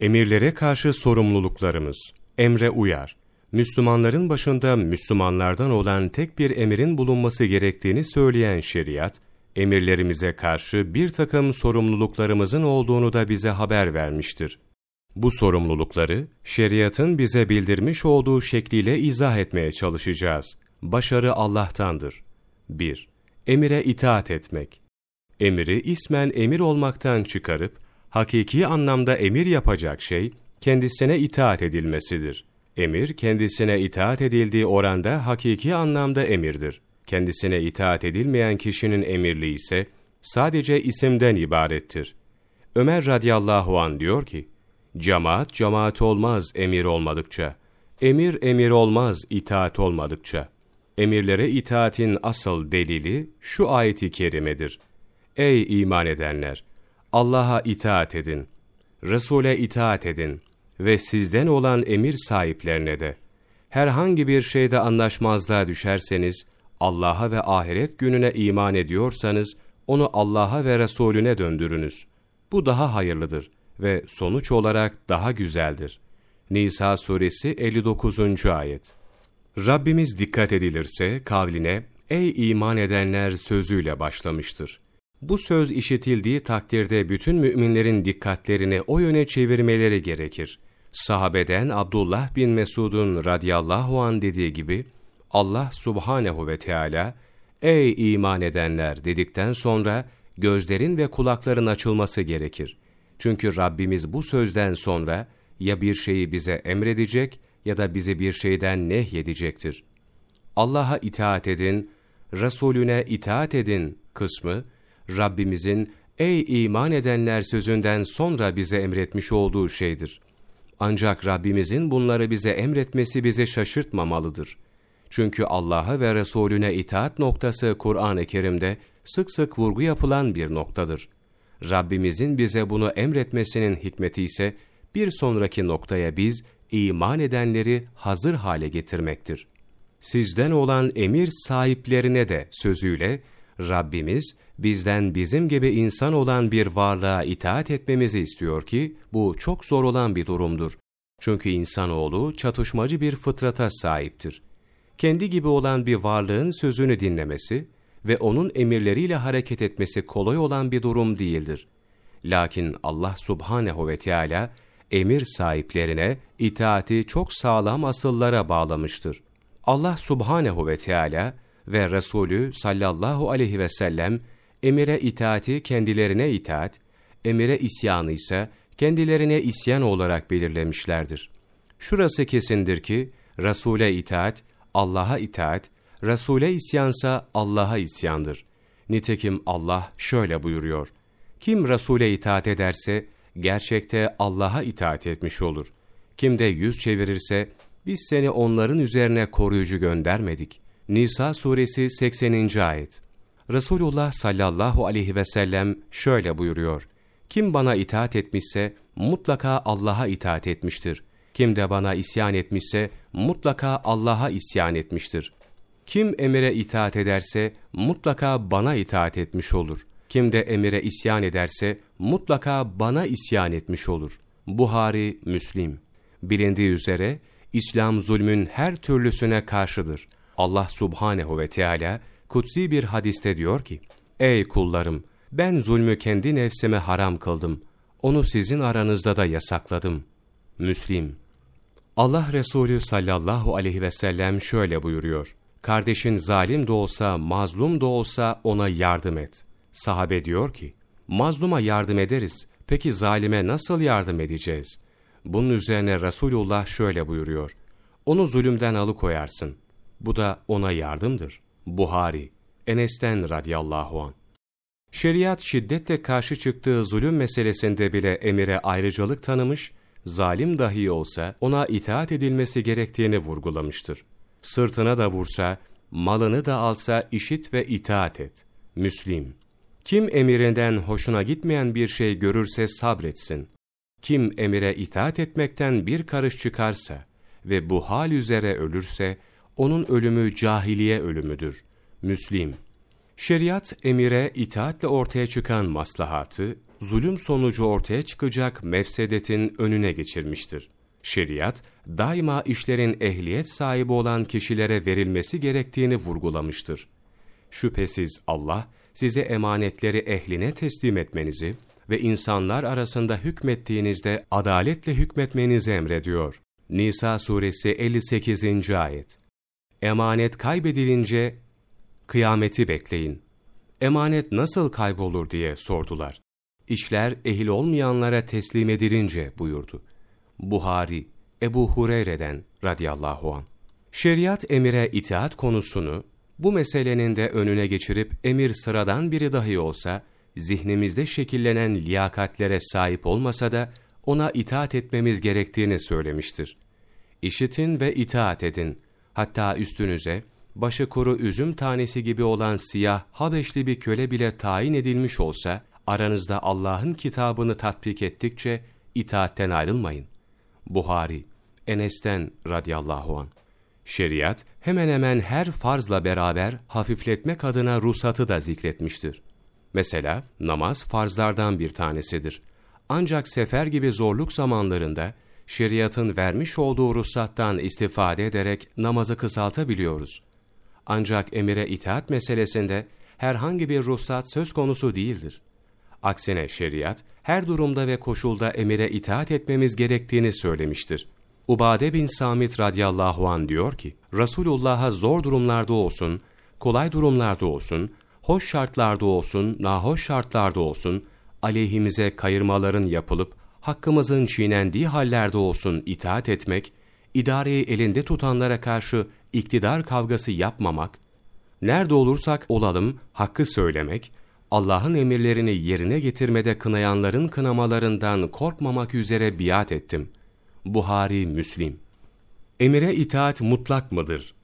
Emirlere karşı sorumluluklarımız. Emre uyar. Müslümanların başında Müslümanlardan olan tek bir emirin bulunması gerektiğini söyleyen şeriat, emirlerimize karşı bir takım sorumluluklarımızın olduğunu da bize haber vermiştir. Bu sorumlulukları, şeriatın bize bildirmiş olduğu şekliyle izah etmeye çalışacağız. Başarı Allah'tandır. 1. Emire itaat etmek. Emiri ismen emir olmaktan çıkarıp, hakiki anlamda emir yapacak şey, kendisine itaat edilmesidir. Emir, kendisine itaat edildiği oranda hakiki anlamda emirdir. Kendisine itaat edilmeyen kişinin emirliği ise, sadece isimden ibarettir. Ömer radıyallahu an diyor ki, Cemaat, cemaat olmaz emir olmadıkça. Emir, emir olmaz itaat olmadıkça. Emirlere itaatin asıl delili şu ayeti kerimedir. Ey iman edenler! Allah'a itaat edin. Resul'e itaat edin. Ve sizden olan emir sahiplerine de. Herhangi bir şeyde anlaşmazlığa düşerseniz, Allah'a ve ahiret gününe iman ediyorsanız, onu Allah'a ve Resulüne döndürünüz. Bu daha hayırlıdır ve sonuç olarak daha güzeldir. Nisa suresi 59. ayet. Rabbimiz dikkat edilirse kavline ey iman edenler sözüyle başlamıştır. Bu söz işitildiği takdirde bütün müminlerin dikkatlerini o yöne çevirmeleri gerekir. Sahabeden Abdullah bin Mesud'un radıyallahu an dediği gibi Allah subhanehu ve Teala ey iman edenler dedikten sonra gözlerin ve kulakların açılması gerekir. Çünkü Rabbimiz bu sözden sonra ya bir şeyi bize emredecek ya da bizi bir şeyden nehyedecektir. Allah'a itaat edin, Resulüne itaat edin kısmı, Rabbimizin ey iman edenler sözünden sonra bize emretmiş olduğu şeydir. Ancak Rabbimizin bunları bize emretmesi bizi şaşırtmamalıdır. Çünkü Allah'a ve Resulüne itaat noktası Kur'an-ı Kerim'de sık sık vurgu yapılan bir noktadır. Rabbimizin bize bunu emretmesinin hikmeti ise bir sonraki noktaya biz iman edenleri hazır hale getirmektir. Sizden olan emir sahiplerine de sözüyle Rabbimiz bizden bizim gibi insan olan bir varlığa itaat etmemizi istiyor ki bu çok zor olan bir durumdur. Çünkü insanoğlu çatışmacı bir fıtrata sahiptir. Kendi gibi olan bir varlığın sözünü dinlemesi ve onun emirleriyle hareket etmesi kolay olan bir durum değildir. Lakin Allah subhanehu ve Teala emir sahiplerine itaati çok sağlam asıllara bağlamıştır. Allah subhanehu ve Teala ve Resulü sallallahu aleyhi ve sellem emire itaati kendilerine itaat, emire isyanı ise kendilerine isyan olarak belirlemişlerdir. Şurası kesindir ki Resul'e itaat, Allah'a itaat, Resul'e isyansa Allah'a isyandır. Nitekim Allah şöyle buyuruyor. Kim Resul'e itaat ederse gerçekte Allah'a itaat etmiş olur. Kim de yüz çevirirse biz seni onların üzerine koruyucu göndermedik. Nisa suresi 80. ayet. Resulullah sallallahu aleyhi ve sellem şöyle buyuruyor. Kim bana itaat etmişse mutlaka Allah'a itaat etmiştir. Kim de bana isyan etmişse mutlaka Allah'a isyan etmiştir. Kim emire itaat ederse mutlaka bana itaat etmiş olur. Kim de emire isyan ederse mutlaka bana isyan etmiş olur. Buhari, Müslim. Bilindiği üzere İslam zulmün her türlüsüne karşıdır. Allah subhanehu ve Teala kutsi bir hadiste diyor ki, Ey kullarım! Ben zulmü kendi nefsime haram kıldım. Onu sizin aranızda da yasakladım. Müslim. Allah Resulü sallallahu aleyhi ve sellem şöyle buyuruyor. Kardeşin zalim de olsa, mazlum da olsa ona yardım et. Sahabe diyor ki, mazluma yardım ederiz, peki zalime nasıl yardım edeceğiz? Bunun üzerine Resulullah şöyle buyuruyor, onu zulümden alıkoyarsın. Bu da ona yardımdır. Buhari, Enes'ten radıyallahu an. Şeriat şiddetle karşı çıktığı zulüm meselesinde bile emire ayrıcalık tanımış, zalim dahi olsa ona itaat edilmesi gerektiğini vurgulamıştır. Sırtına da vursa, malını da alsa işit ve itaat et. Müslim. Kim emirinden hoşuna gitmeyen bir şey görürse sabretsin. Kim emire itaat etmekten bir karış çıkarsa ve bu hal üzere ölürse, onun ölümü cahiliye ölümüdür. Müslim. Şeriat emire itaatle ortaya çıkan maslahatı, zulüm sonucu ortaya çıkacak mefsedetin önüne geçirmiştir. Şeriat, daima işlerin ehliyet sahibi olan kişilere verilmesi gerektiğini vurgulamıştır. Şüphesiz Allah, size emanetleri ehline teslim etmenizi ve insanlar arasında hükmettiğinizde adaletle hükmetmenizi emrediyor. Nisa suresi 58. ayet Emanet kaybedilince kıyameti bekleyin. Emanet nasıl kaybolur diye sordular. İşler ehil olmayanlara teslim edilince buyurdu. Buhari, Ebu Hureyre'den radıyallahu an. Şeriat emire itaat konusunu bu meselenin de önüne geçirip emir sıradan biri dahi olsa, zihnimizde şekillenen liyakatlere sahip olmasa da ona itaat etmemiz gerektiğini söylemiştir. İşitin ve itaat edin. Hatta üstünüze, başı kuru üzüm tanesi gibi olan siyah Habeşli bir köle bile tayin edilmiş olsa, aranızda Allah'ın kitabını tatbik ettikçe itaatten ayrılmayın. Buhari, Enes'ten radıyallahu an. Şeriat hemen hemen her farzla beraber hafifletmek adına ruhsatı da zikretmiştir. Mesela namaz farzlardan bir tanesidir. Ancak sefer gibi zorluk zamanlarında şeriatın vermiş olduğu ruhsattan istifade ederek namazı kısaltabiliyoruz. Ancak emire itaat meselesinde herhangi bir ruhsat söz konusu değildir. Aksine şeriat, her durumda ve koşulda emire itaat etmemiz gerektiğini söylemiştir. Ubade bin Samit radıyallahu an diyor ki, Resulullah'a zor durumlarda olsun, kolay durumlarda olsun, hoş şartlarda olsun, nahoş şartlarda olsun, aleyhimize kayırmaların yapılıp, hakkımızın çiğnendiği hallerde olsun itaat etmek, idareyi elinde tutanlara karşı iktidar kavgası yapmamak, nerede olursak olalım hakkı söylemek, Allah'ın emirlerini yerine getirmede kınayanların kınamalarından korkmamak üzere biat ettim. Buhari, Müslim Emire itaat mutlak mıdır?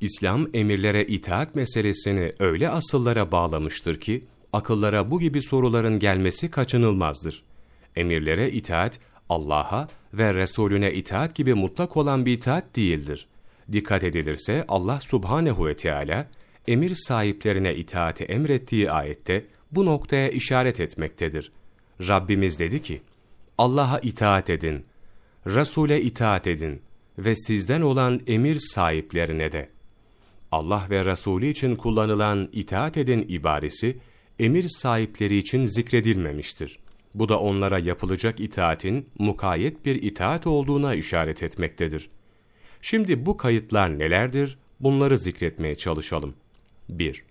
İslam emirlere itaat meselesini öyle asıllara bağlamıştır ki, akıllara bu gibi soruların gelmesi kaçınılmazdır. Emirlere itaat, Allah'a ve Resulüne itaat gibi mutlak olan bir itaat değildir. Dikkat edilirse Allah subhanehu ve Teala emir sahiplerine itaati emrettiği ayette bu noktaya işaret etmektedir. Rabbimiz dedi ki, Allah'a itaat edin, Resul'e itaat edin ve sizden olan emir sahiplerine de. Allah ve Resulü için kullanılan itaat edin ibaresi, emir sahipleri için zikredilmemiştir. Bu da onlara yapılacak itaatin mukayyet bir itaat olduğuna işaret etmektedir. Şimdi bu kayıtlar nelerdir? Bunları zikretmeye çalışalım. 1.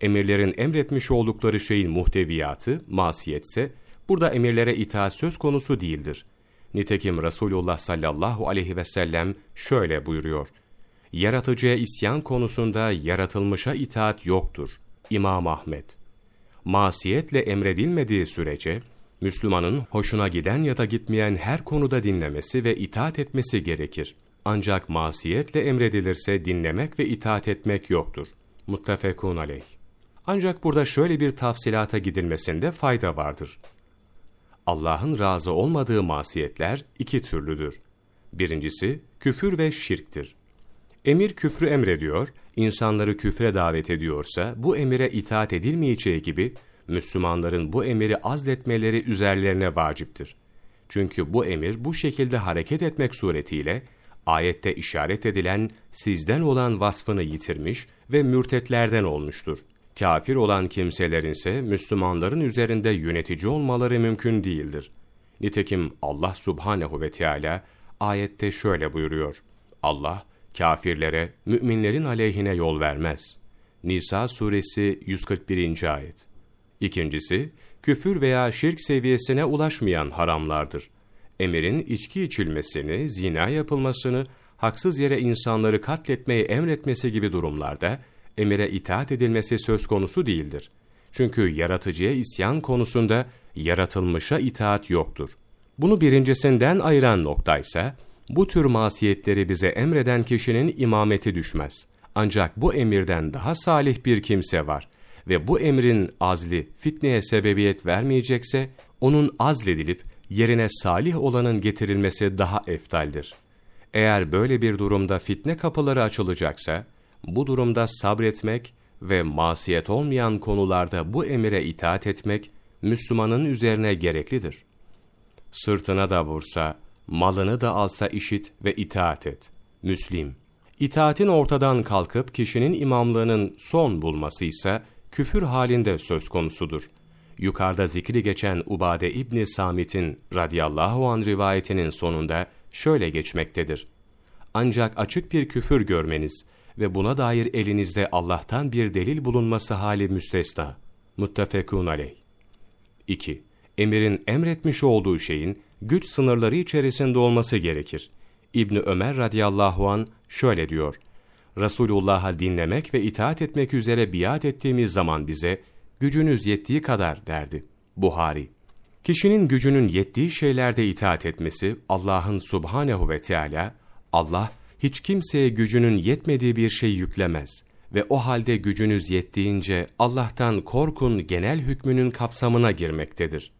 Emirlerin emretmiş oldukları şeyin muhteviyatı, masiyetse, burada emirlere itaat söz konusu değildir. Nitekim Resulullah sallallahu aleyhi ve sellem şöyle buyuruyor. Yaratıcıya isyan konusunda yaratılmışa itaat yoktur. İmam Ahmet Masiyetle emredilmediği sürece, Müslümanın hoşuna giden ya da gitmeyen her konuda dinlemesi ve itaat etmesi gerekir. Ancak masiyetle emredilirse dinlemek ve itaat etmek yoktur. Muttefekun aleyh. Ancak burada şöyle bir tafsilata gidilmesinde fayda vardır. Allah'ın razı olmadığı masiyetler iki türlüdür. Birincisi, küfür ve şirktir. Emir küfrü emrediyor, insanları küfre davet ediyorsa, bu emire itaat edilmeyeceği gibi, Müslümanların bu emiri azletmeleri üzerlerine vaciptir. Çünkü bu emir bu şekilde hareket etmek suretiyle, ayette işaret edilen sizden olan vasfını yitirmiş ve mürtetlerden olmuştur. Kafir olan kimselerin ise Müslümanların üzerinde yönetici olmaları mümkün değildir. Nitekim Allah subhanehu ve Teala ayette şöyle buyuruyor. Allah, kafirlere, müminlerin aleyhine yol vermez. Nisa suresi 141. ayet. İkincisi, küfür veya şirk seviyesine ulaşmayan haramlardır. Emirin içki içilmesini, zina yapılmasını, haksız yere insanları katletmeyi emretmesi gibi durumlarda, emire itaat edilmesi söz konusu değildir. Çünkü yaratıcıya isyan konusunda yaratılmışa itaat yoktur. Bunu birincisinden ayıran nokta ise, bu tür masiyetleri bize emreden kişinin imameti düşmez. Ancak bu emirden daha salih bir kimse var ve bu emrin azli fitneye sebebiyet vermeyecekse, onun azledilip yerine salih olanın getirilmesi daha eftaldir. Eğer böyle bir durumda fitne kapıları açılacaksa, bu durumda sabretmek ve masiyet olmayan konularda bu emire itaat etmek Müslümanın üzerine gereklidir. Sırtına da vursa, malını da alsa işit ve itaat et. Müslim. İtaatin ortadan kalkıp kişinin imamlığının son bulması ise küfür halinde söz konusudur. Yukarıda zikri geçen Ubade İbni Samit'in radıyallahu an rivayetinin sonunda şöyle geçmektedir. Ancak açık bir küfür görmeniz ve buna dair elinizde Allah'tan bir delil bulunması hali müstesna. Muttefekun aleyh. 2. Emirin emretmiş olduğu şeyin güç sınırları içerisinde olması gerekir. İbni Ömer radıyallahu an şöyle diyor. Resulullah'a dinlemek ve itaat etmek üzere biat ettiğimiz zaman bize, gücünüz yettiği kadar derdi. Buhari Kişinin gücünün yettiği şeylerde itaat etmesi, Allah'ın subhanehu ve Teala, Allah, hiç kimseye gücünün yetmediği bir şey yüklemez ve o halde gücünüz yettiğince Allah'tan korkun genel hükmünün kapsamına girmektedir.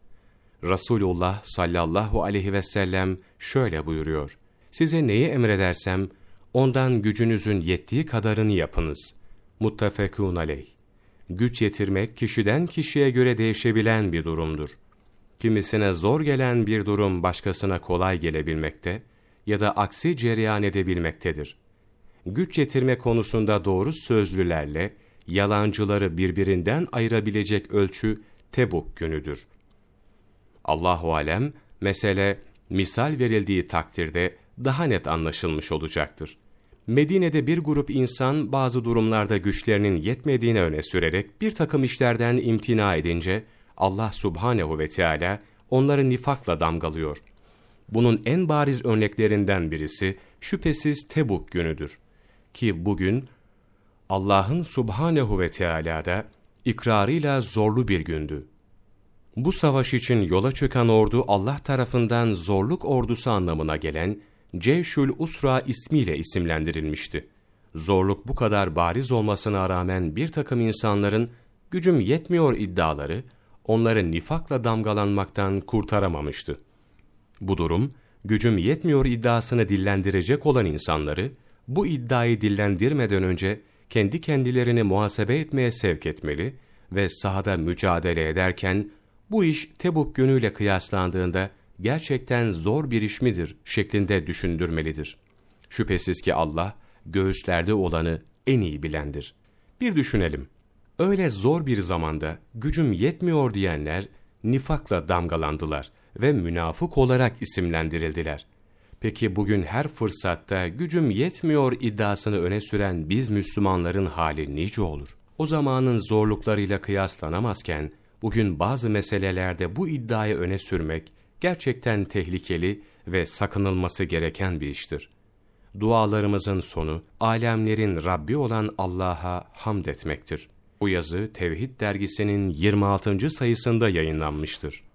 Resulullah sallallahu aleyhi ve sellem şöyle buyuruyor. Size neyi emredersem, ondan gücünüzün yettiği kadarını yapınız. Muttefekun aleyh. Güç yetirmek kişiden kişiye göre değişebilen bir durumdur. Kimisine zor gelen bir durum başkasına kolay gelebilmekte ya da aksi cereyan edebilmektedir. Güç yetirme konusunda doğru sözlülerle yalancıları birbirinden ayırabilecek ölçü Tebuk günüdür. Allahu alem mesele misal verildiği takdirde daha net anlaşılmış olacaktır. Medine'de bir grup insan bazı durumlarda güçlerinin yetmediğini öne sürerek bir takım işlerden imtina edince Allah subhanehu ve Teala onları nifakla damgalıyor. Bunun en bariz örneklerinden birisi şüphesiz Tebuk günüdür. Ki bugün Allah'ın subhanehu ve Teala'da ikrarıyla zorlu bir gündü. Bu savaş için yola çıkan ordu Allah tarafından zorluk ordusu anlamına gelen Ceyşül Usra ismiyle isimlendirilmişti. Zorluk bu kadar bariz olmasına rağmen bir takım insanların gücüm yetmiyor iddiaları, onları nifakla damgalanmaktan kurtaramamıştı. Bu durum, gücüm yetmiyor iddiasını dillendirecek olan insanları, bu iddiayı dillendirmeden önce kendi kendilerini muhasebe etmeye sevk etmeli ve sahada mücadele ederken, bu iş Tebuk günüyle kıyaslandığında gerçekten zor bir iş midir şeklinde düşündürmelidir. Şüphesiz ki Allah, göğüslerde olanı en iyi bilendir. Bir düşünelim. Öyle zor bir zamanda gücüm yetmiyor diyenler nifakla damgalandılar ve münafık olarak isimlendirildiler. Peki bugün her fırsatta gücüm yetmiyor iddiasını öne süren biz Müslümanların hali nice olur? O zamanın zorluklarıyla kıyaslanamazken, bugün bazı meselelerde bu iddiayı öne sürmek gerçekten tehlikeli ve sakınılması gereken bir iştir. Dualarımızın sonu, alemlerin Rabbi olan Allah'a hamd etmektir. Bu yazı Tevhid dergisinin 26. sayısında yayınlanmıştır.